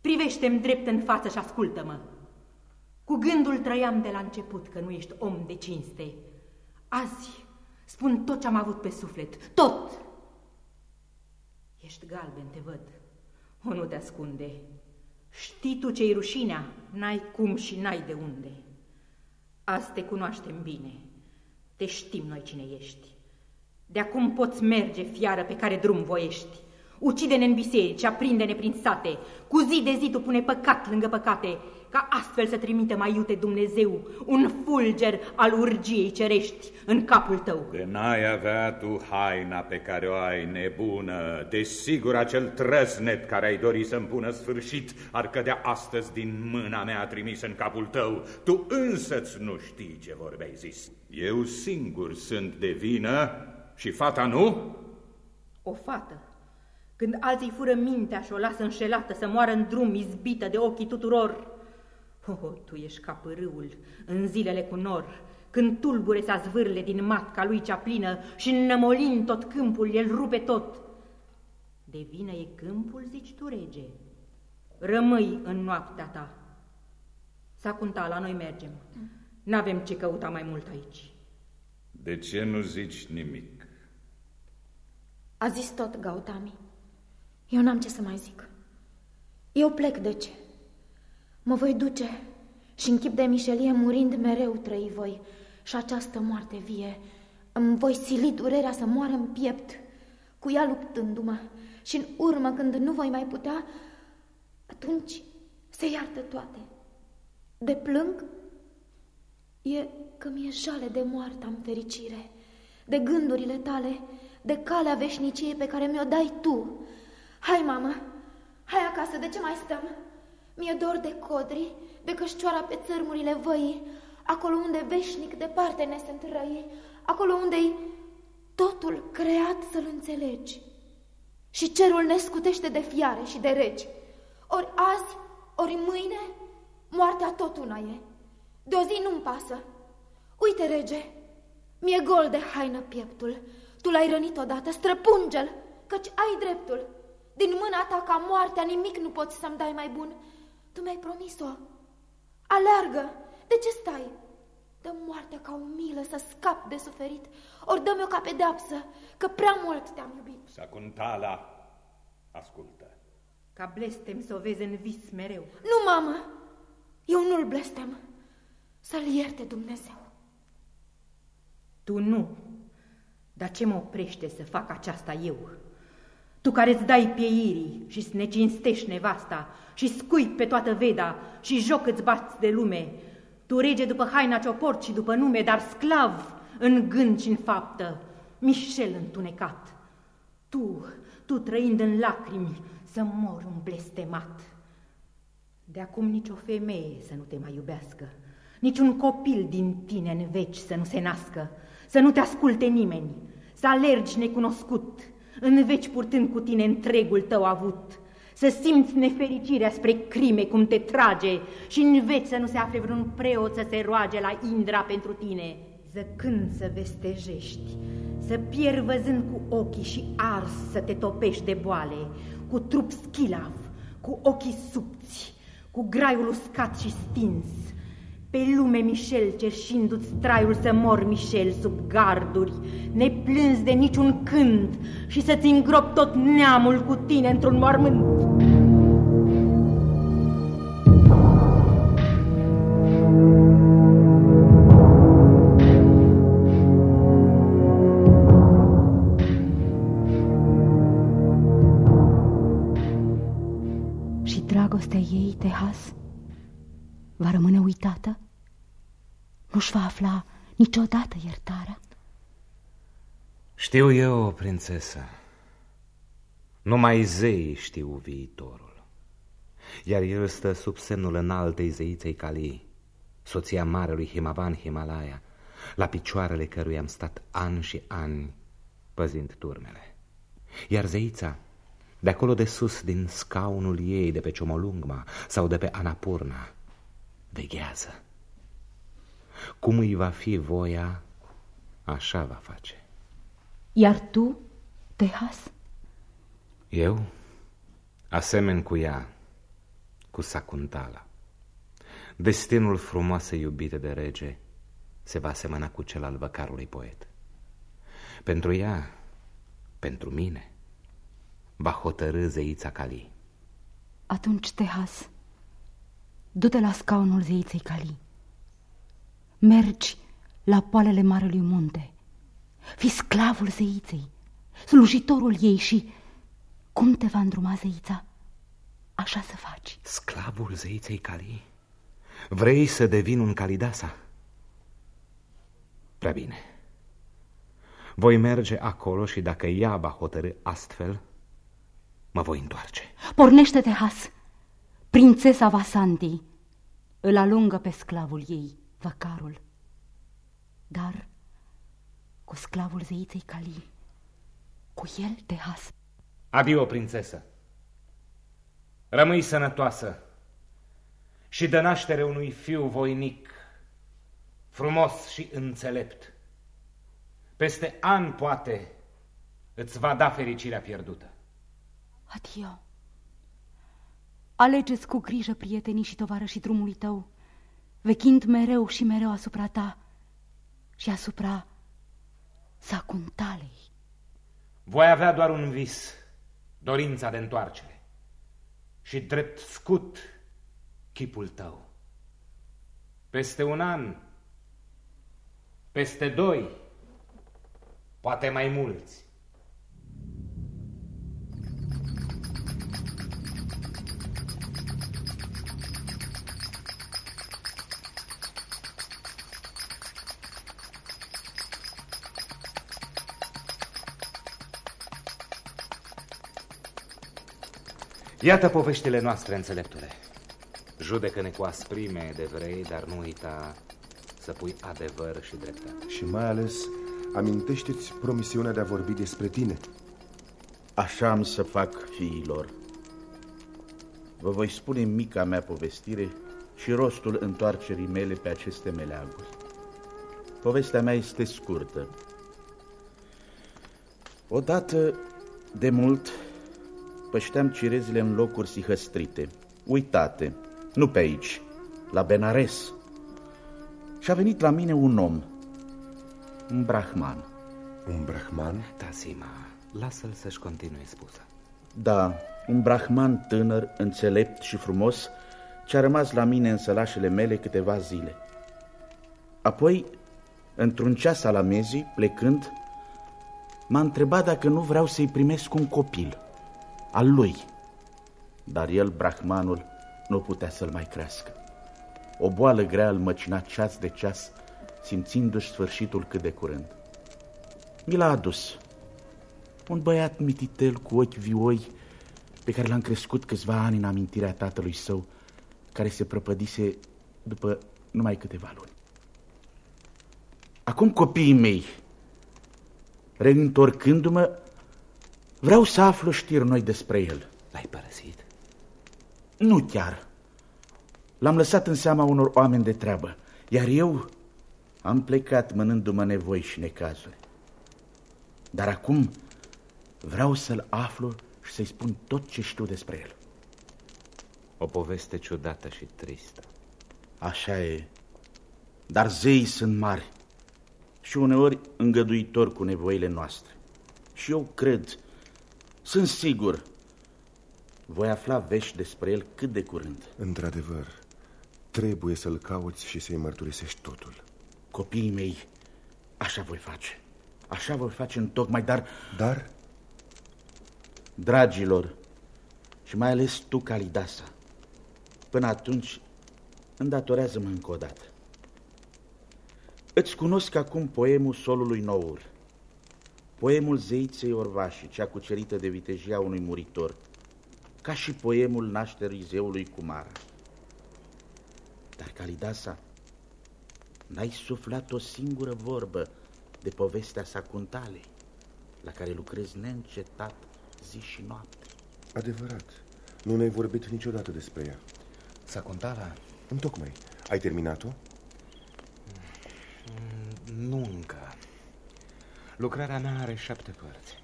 Privește-mi drept în față și ascultă-mă. Cu gândul trăiam de la început că nu ești om de cinste. Azi spun tot ce am avut pe suflet, tot! Ești galben, te văd. O, nu te ascunde. Știi tu ce-i rușinea? N-ai cum și n-ai de unde. Azi te cunoaștem bine. Te știm noi cine ești. De acum poți merge, fiară, pe care drum voiești. Ucide-ne în biserici, aprinde-ne prin sate. Cu zi de zi tu pune păcat lângă păcate ca astfel să trimite mai iute Dumnezeu un fulger al urgiei cerești în capul tău. De n-ai avea tu haina pe care o ai nebună, desigur acel trăsnet care ai dori să-mi pună sfârșit ar cădea astăzi din mâna mea trimis în capul tău. Tu însăți nu știi ce vorbeai zis. Eu singur sunt de vină și fata nu? O fată când alții fură mintea și o lasă înșelată să moară în drum izbită de ochii tuturor, Oh, tu ești ca pârâul în zilele cu nor, când tulbure să zvârle din matca lui cea plină și înnămolind tot câmpul, el rupe tot. De vină e câmpul, zici tu, rege. Rămâi în noaptea ta. Sacunta, la noi mergem. N-avem ce căuta mai mult aici. De ce nu zici nimic? A zis tot, Gautami. Eu n-am ce să mai zic. Eu plec, de ce? Mă voi duce și în chip de mișelie murind mereu trăi voi și această moarte vie. Îmi voi sili durerea să moară în piept, cu ea luptându-mă și în urmă când nu voi mai putea, atunci se iartă toate. De plâng e că mi-e jale de moarte am fericire, de gândurile tale, de calea veșniciei pe care mi-o dai tu. Hai, mamă, hai acasă, de ce mai stăm? Mi-e dor de codri, de cășcioara pe țărmurile văii, acolo unde veșnic departe ne sunt răi, acolo unde-i totul creat să-l înțelegi. Și cerul ne scutește de fiare și de regi. Ori azi, ori mâine, moartea tot una e. De o zi nu-mi pasă. Uite, rege, mi-e gol de haină pieptul. Tu l-ai rănit odată, străpunge-l, căci ai dreptul. Din mâna ta ca moartea nimic nu poți să-mi dai mai bun. Tu mi-ai promis-o. Aleargă! De ce stai? Dă moartea ca o milă să scap de suferit, ori dă-mi-o ca pedeapsă, că prea mult te-am iubit. Sacuntala, ascultă. Ca blestem să o vezi în vis mereu. Nu, mamă! Eu nu-l blestem. Să-l ierte Dumnezeu. Tu nu. Dar ce mă oprește să fac aceasta eu? Tu care îți dai pieirii și ne cinstești nevasta și scui pe toată veda și joc îți bați de lume, tu rege după haina ce o porți și după nume, dar sclav în gând și în faptă, Mișel întunecat. Tu, tu trăind în lacrimi, să mor un blestemat. De acum nicio femeie să nu te mai iubească, niciun copil din tine în veci să nu se nască, să nu te asculte nimeni, să alergi necunoscut, în veci purtând cu tine întregul tău avut, să simți nefericirea spre crime cum te trage și în veci să nu se afle vreun preot să se roage la Indra pentru tine, zăcând să vestejești, să pierd văzând cu ochii și ars să te topești de boale, cu trup schilav, cu ochii subți, cu graiul uscat și stins, pe lume, Michel, cerșindu-ți traiul să mor, Michel, sub garduri, neplâns de niciun cânt și să-ți îngrop tot neamul cu tine într-un mormânt. Nu-și va afla niciodată iertarea? Știu eu, prințesă. Numai zeii știu viitorul. Iar el stă sub semnul înaltei zeiței Cali, soția marelui Himavan Himalaya, la picioarele căruia am stat ani și ani păzind turmele. Iar zeița, de acolo de sus, din scaunul ei, de pe Ciomolungma sau de pe Anapurna, veghează. Cum îi va fi voia, așa va face. Iar tu, Tehas? Eu, asemeni cu ea, cu Sacuntala, destinul frumoasă iubite de rege se va asemăna cu cel al văcarului poet. Pentru ea, pentru mine, va hotărâ zeița Cali. Atunci, Tehas, du-te la scaunul zeiței Cali. Mergi la poalele Marelui Munte. Fi sclavul zeiței, slujitorul ei și cum te va îndruma zeița, așa să faci. Sclavul zeiței Cali? Vrei să devin un Calidasa? Prea bine. Voi merge acolo și dacă ea va hotărâ astfel, mă voi întoarce. Pornește-te, Has! Prințesa Vasanti îl alungă pe sclavul ei, văcarul. Dar cu sclavul zeiței Cali, cu el, Tehas. Adio, prințesă! Rămâi sănătoasă și dă naștere unui fiu voinic, frumos și înțelept. Peste ani, poate, îți va da fericirea pierdută. Adio. Alegeți cu grijă prietenii și tovarășii drumului tău, vechind mereu și mereu asupra ta și asupra Sacuntalei. Voi avea doar un vis, dorința de întoarcere și drept scut chipul tău. Peste un an, peste doi, poate mai mulți, Iată poveștile noastre, înțeleptule. Judecă-ne cu asprime de vrei, dar nu uita să pui adevăr și dreptate. Și mai ales, amintește-ți promisiunea de a vorbi despre tine. Așa am să fac, fiilor. Vă voi spune mica mea povestire și rostul întoarcerii mele pe aceste meleaguri. Povestea mea este scurtă. Odată, de mult, pășteam cirezile în locuri sihăstrite, uitate, nu pe aici, la Benares. Și a venit la mine un om, un brahman. Un brahman? Da, Sima, lasă-l să-și continue spusă. Da, un brahman tânăr, înțelept și frumos, ce a rămas la mine în sălașele mele câteva zile. Apoi, într-un ceas al amezii, plecând, m-a întrebat dacă nu vreau să-i primesc un copil, al lui. Dar el, brahmanul, nu putea să-l mai crească. O boală grea îl măcina ceas de ceas simțindu-și sfârșitul cât de curând. Mi l-a adus. Un băiat mititel cu ochi vioi pe care l-am crescut câțiva ani în amintirea tatălui său, care se prăpădise după numai câteva luni. Acum copiii mei, reîntorcându-mă, vreau să aflu știri noi despre el. L-ai părăsit? Nu chiar. L-am lăsat în seama unor oameni de treabă, iar eu am plecat mănându-mă nevoi și necazuri. Dar acum vreau să-l aflu și să-i spun tot ce știu despre el. O poveste ciudată și tristă. Așa e, dar zeii sunt mari și uneori îngăduitori cu nevoile noastre. Și eu cred, sunt sigur, voi afla vești despre el cât de curând. Într-adevăr, trebuie să-l cauți și să-i mărturisești totul. Copiii mei, așa voi face. Așa voi face în tocmai, dar... Dar? Dragilor, și mai ales tu, Calidasa, până atunci îndatorează-mă încă o dată. Îți cunosc acum poemul solului nour, poemul zeiței orvașii, cea cucerită de vitejia unui muritor, ca și poemul nașterii zeului Cumara. Dar, Calidasa, n-ai suflat o singură vorbă de povestea Sacuntalei, la care lucrezi neîncetat zi și noapte. Adevărat, nu ne-ai vorbit niciodată despre ea. Sacuntala? Întocmai. Ai terminat-o? Nu încă. Lucrarea mea are șapte părți.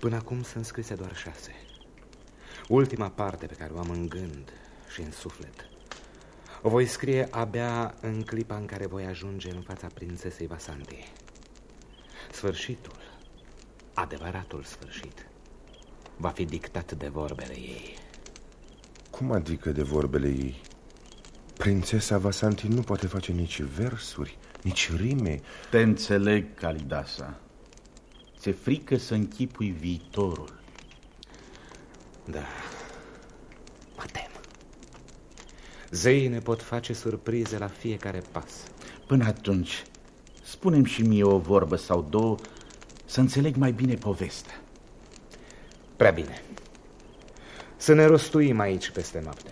Până acum sunt scrise doar șase. Ultima parte pe care o am în gând și în suflet o voi scrie abia în clipa în care voi ajunge în fața prințesei Vasanti. Sfârșitul, adevăratul sfârșit, va fi dictat de vorbele ei. Cum adică de vorbele ei? Prințesa Vasanti nu poate face nici versuri, nici rime. Te înțeleg, Calidasa. Ți-e frică să închipui viitorul. Da, mă tem. Zeii ne pot face surprize la fiecare pas. Până atunci, spunem și mie o vorbă sau două să înțeleg mai bine povestea. Prea bine. Să ne rostuim aici peste noapte.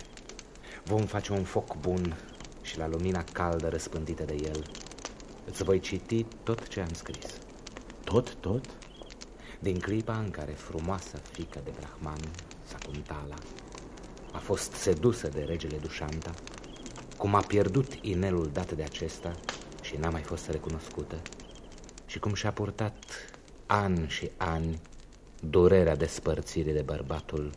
Vom face un foc bun și la lumina caldă răspândită de el îți voi citi tot ce am scris. Tot, tot? Din clipa în care frumoasa fică de Brahman, Sakuntala, a fost sedusă de regele Dușanta, cum a pierdut inelul dat de acesta și n-a mai fost recunoscută, și cum și-a purtat ani și ani durerea despărțirii de bărbatul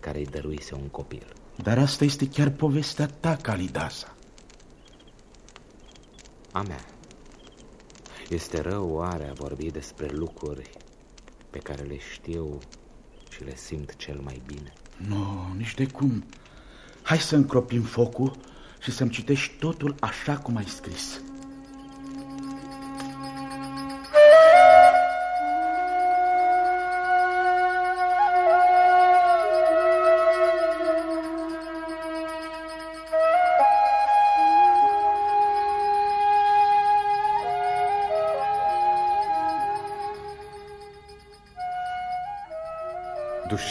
care îi dăruise un copil. Dar asta este chiar povestea ta, Calidasa. A mea. Este rău oare a vorbi despre lucruri pe care le știu și le simt cel mai bine? Nu, nici de cum. Hai să încropim focul și să-mi citești totul așa cum ai scris.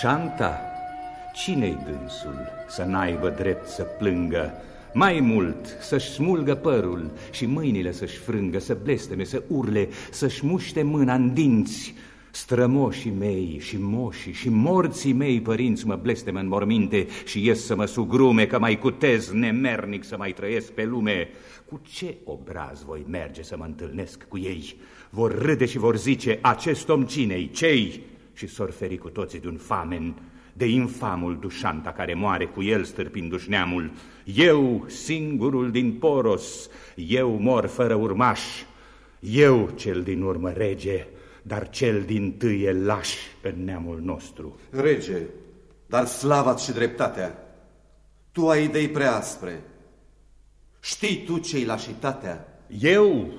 Dușanta? Cine-i dânsul să n-aibă drept să plângă? Mai mult, să-și smulgă părul și mâinile să-și frângă, să blesteme, să urle, să-și muște mâna în dinți. Strămoșii mei și moșii și morții mei părinți mă blesteme în morminte și ies să mă sugrume că mai cutez nemernic să mai trăiesc pe lume. Cu ce obraz voi merge să mă întâlnesc cu ei? Vor râde și vor zice, acest om cinei, cei? Și s-or feri cu toții de un famen de infamul Dușanta care moare cu el stârpindu-și neamul. Eu, singurul din Poros, eu mor fără urmaș, eu cel din urmă rege, dar cel din tâie laș în neamul nostru. Rege, dar slava și dreptatea, tu ai idei prea aspre. Știi tu ce-i lașitatea? Eu,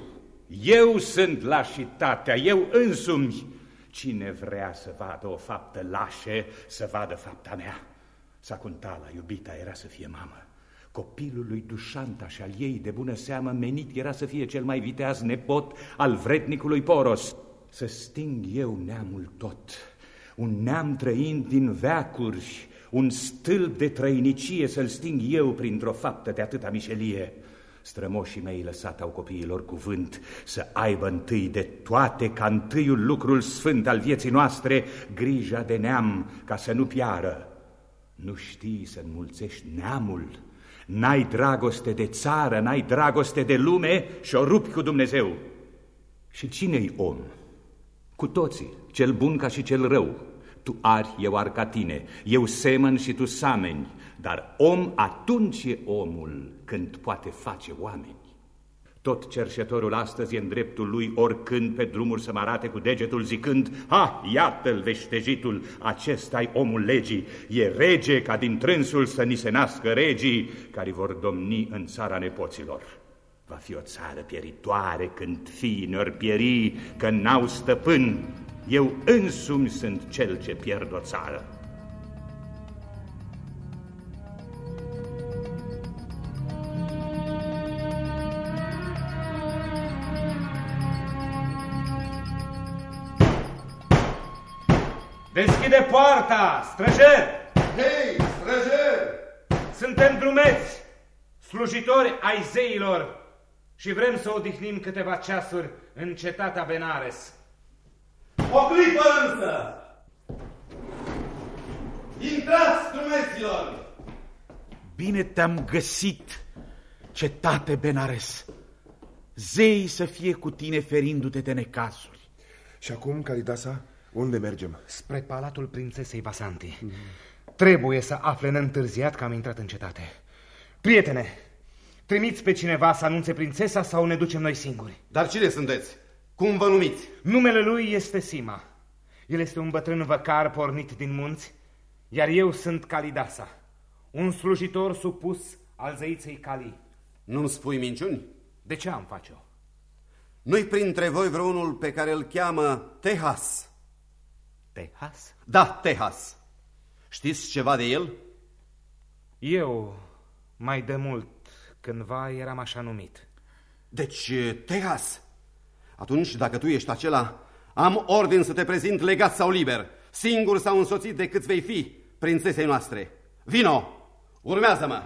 eu sunt lașitatea, eu însumi, Cine vrea să vadă o faptă lașe, să vadă fapta mea. Sacuntala, iubita, era să fie mamă. Copilul lui Dușanta și al ei, de bună seamă, menit era să fie cel mai viteaz nepot al vrednicului Poros. Să sting eu neamul tot, un neam trăind din veacuri, un stâlp de trăinicie să-l sting eu printr-o faptă de atâta mișelie. Strămoșii mei lăsat au copiilor cuvânt să aibă întâi de toate ca întâiul lucrul sfânt al vieții noastre grija de neam ca să nu piară. Nu știi să înmulțești neamul, n-ai dragoste de țară, n-ai dragoste de lume și o rupi cu Dumnezeu. Și cine-i om? Cu toții, cel bun ca și cel rău. Tu ari, eu ar ca tine, eu semăn și tu sameni, dar om atunci e omul când poate face oameni. Tot cerșetorul astăzi e în dreptul lui oricând pe drumuri să mă arate cu degetul zicând Ha, iată-l veștejitul, acesta e omul legii, e rege ca din trânsul să ni se nască regii care vor domni în țara nepoților. Va fi o țară pieritoare când fiii ne pieri, că n-au stăpân. Eu însumi sunt cel ce pierd o țară. Deschide poarta, străjer! Hei, străjer! Suntem drumeți, slujitori ai zeilor și vrem să odihnim câteva ceasuri în cetatea Benares. O clipă însă! Intrați, drumeților! Bine te-am găsit, cetate Benares. Zei să fie cu tine ferindu-te de necazuri. Și acum, Calidasa, unde mergem? Spre palatul prințesei Vasanti. Mm -hmm. Trebuie să afle neîntârziat că am intrat în cetate. Prietene, trimiți pe cineva să anunțe prințesa sau ne ducem noi singuri? Dar cine sunteți? Cum vă numiți? Numele lui este Sima. El este un bătrân văcar pornit din munți, iar eu sunt Calidasa, un slujitor supus al zeiței Cali. Nu-mi spui minciuni? De ce am face-o? Nu-i printre voi vreunul pe care îl cheamă Tehas? Tehas? Da, Tehas. Știți ceva de el? Eu, mai de mult, cândva eram așa numit. Deci, Tehas, atunci, dacă tu ești acela, am ordin să te prezint legat sau liber, singur sau însoțit de câți vei fi, prințesei noastre. Vino! Urmează-mă!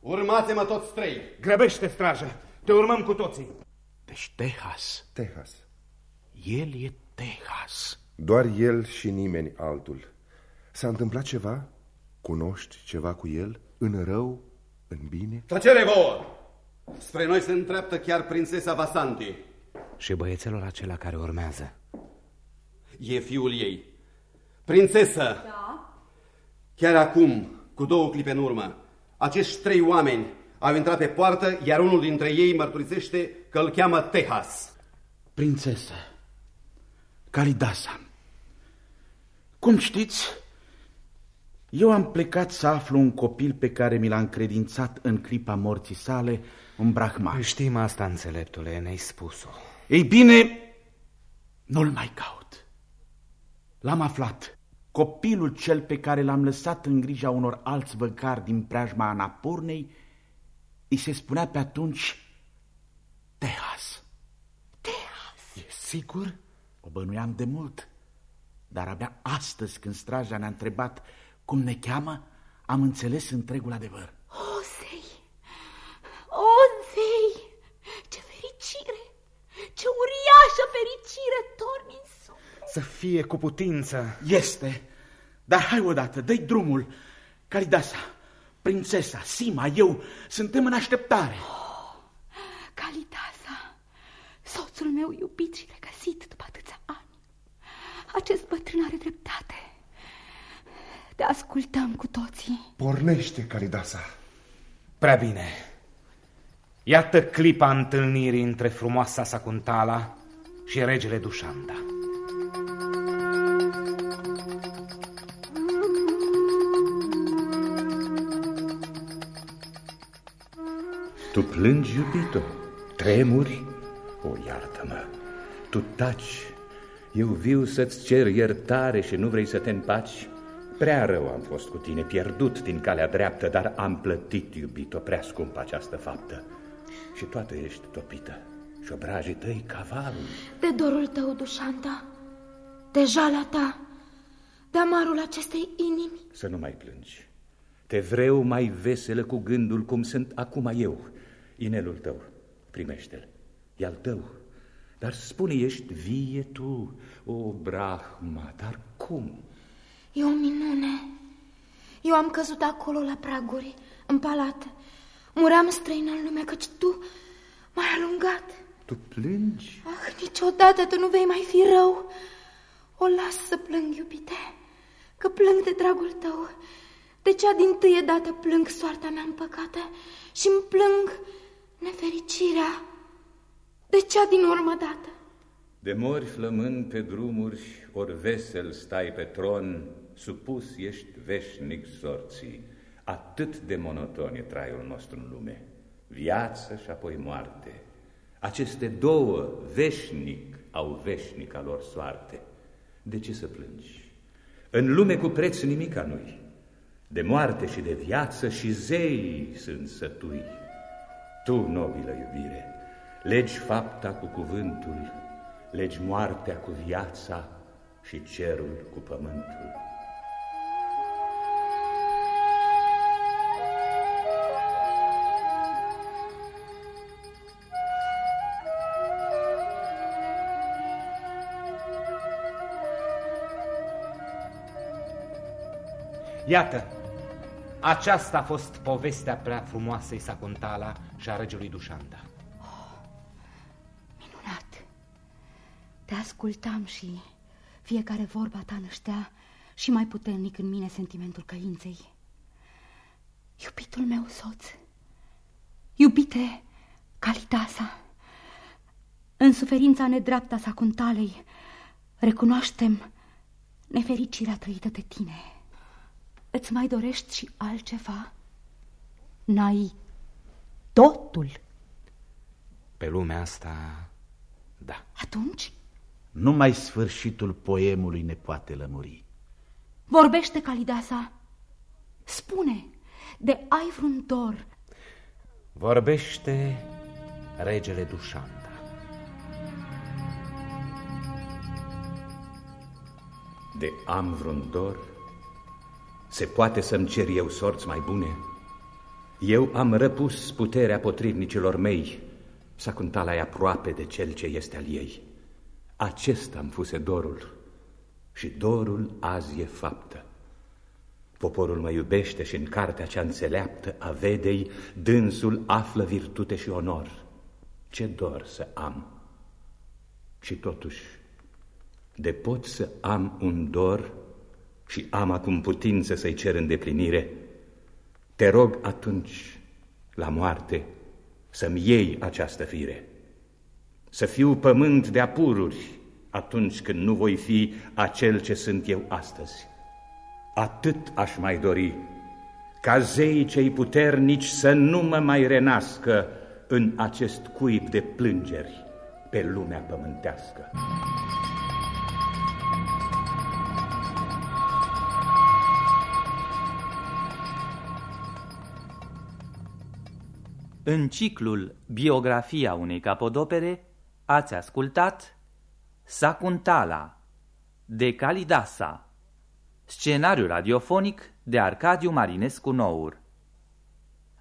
Urmați-mă toți trei! Grăbește, strajă! Te urmăm cu toții! Deci Tehas. Tehas. El e Tehas. Doar el și nimeni altul. S-a întâmplat ceva? Cunoști ceva cu el? În rău? În bine? Tăcere vouă! Spre noi se întreaptă chiar prințesa Vasanti. Și băiețelul acela care urmează. E fiul ei. Prințesă! Da? Chiar acum, cu două clipe în urmă, acești trei oameni au intrat pe poartă, iar unul dintre ei mărturisește că îl cheamă Tehas. Prințesă, Calidasa, cum știți, eu am plecat să aflu un copil pe care mi l-a încredințat în clipa morții sale, un brahman. Știm asta, înțeleptule, ne-ai spus-o. Ei bine, nu-l mai caut. L-am aflat. Copilul cel pe care l-am lăsat în grija unor alți văcari din preajma Anapurnei, îi se spunea pe atunci Tehas. Tehas? E sigur? O bănuiam de mult. Dar abia astăzi, când straja ne-a întrebat cum ne cheamă, am înțeles întregul adevăr. O, zei! O, zei! Ce fericire! Ce uriașă fericire torni în suflet! Să fie cu putință. Este. Dar hai odată, dă drumul. Calidasa, prințesa, Sima, eu, suntem în așteptare. Oh, Calidasa, soțul meu iubit și regăsit după atâția ani. Acest bătrân are dreptate. Te ascultăm cu toții. Pornește, Calidasa. Prea bine. Iată clipa întâlnirii între frumoasa Sacuntala și regele Dușanda. Tu plângi, iubito, tremuri? O, iartă-mă, tu taci. Eu viu să-ți cer iertare și nu vrei să te împaci? Prea rău am fost cu tine, pierdut din calea dreaptă, dar am plătit, iubito, prea scump această faptă. Și toată ești topită și obrajii tăi cavalul. De dorul tău, Dușanta, de jala ta, de amarul acestei inimi. Să nu mai plângi. Te vreau mai veselă cu gândul cum sunt acum eu. Inelul tău, primește-l. E al tău. Dar spune, ești vie tu, o Brahma, dar cum? E o minune. Eu am căzut acolo la praguri, în palat. Muream străină în lume, căci tu m-ai alungat. Tu plângi? Ah, niciodată tu nu vei mai fi rău. O las să plâng, iubite, că plâng de dragul tău. De cea din tâie dată plâng soarta mea împăcată și îmi plâng nefericirea de cea din urmă dată. De mori flămând pe drumuri, ori vesel stai pe tron, supus ești veșnic sorții. Atât de monoton e traiul nostru în lume. Viață și apoi moarte. Aceste două, veșnic, au veșnic a lor soarte. De ce să plângi? În lume cu preț nimica nu-i. De moarte și de viață și zei sunt sătui. Tu, nobilă iubire, legi fapta cu cuvântul, legi moartea cu viața și cerul cu pământul. Iată, aceasta a fost povestea prea frumoasei Sacuntala și a regelui Dușanda. Te ascultam și fiecare vorba ta năștea și mai puternic în mine sentimentul căinței. Iubitul meu soț, iubite Calitasa, în suferința nedreapta Sacuntalei recunoaștem nefericirea trăită de tine. Îți mai dorești și altceva? N-ai totul? Pe lumea asta, da. Atunci? Numai sfârșitul poemului ne poate lămuri. Vorbește, Calidasa. Spune, de ai vreun dor. Vorbește regele Dușanda. De am vreun dor? Se poate să-mi cer eu sorți mai bune? Eu am răpus puterea potrivnicilor mei, Sacuntala e aproape de cel ce este al ei. Acesta îmi fuse dorul și dorul azi e faptă. Poporul mă iubește și în cartea cea înțeleaptă a vedei, dânsul află virtute și onor. Ce dor să am! Și totuși, de pot să am un dor și am acum putință să-i cer îndeplinire, te rog atunci, la moarte, să-mi iei această fire, să fiu pământ de apururi atunci când nu voi fi acel ce sunt eu astăzi. Atât aș mai dori ca zeii cei puternici să nu mă mai renască în acest cuib de plângeri pe lumea pământească. În ciclul Biografia unei capodopere ați ascultat Sacuntala de Calidasa, scenariu radiofonic de Arcadiu Marinescu Nour.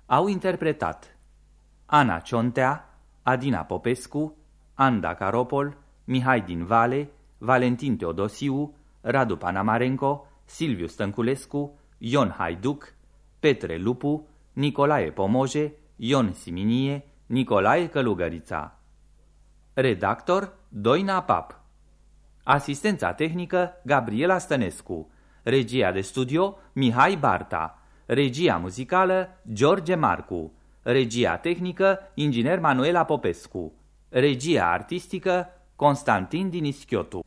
Au interpretat Ana Ciontea, Adina Popescu, Anda Caropol, Mihai din Vale, Valentin Teodosiu, Radu Panamarenco, Silviu Stănculescu, Ion Haiduc, Petre Lupu, Nicolae Pomoje, Ion Siminie, Nicolae Călugărița Redactor Doina Pap. Asistența tehnică Gabriela Stănescu. Regia de studio Mihai Barta. Regia muzicală George Marcu. Regia tehnică Inginer Manuela Popescu. Regia artistică Constantin Dinischiotu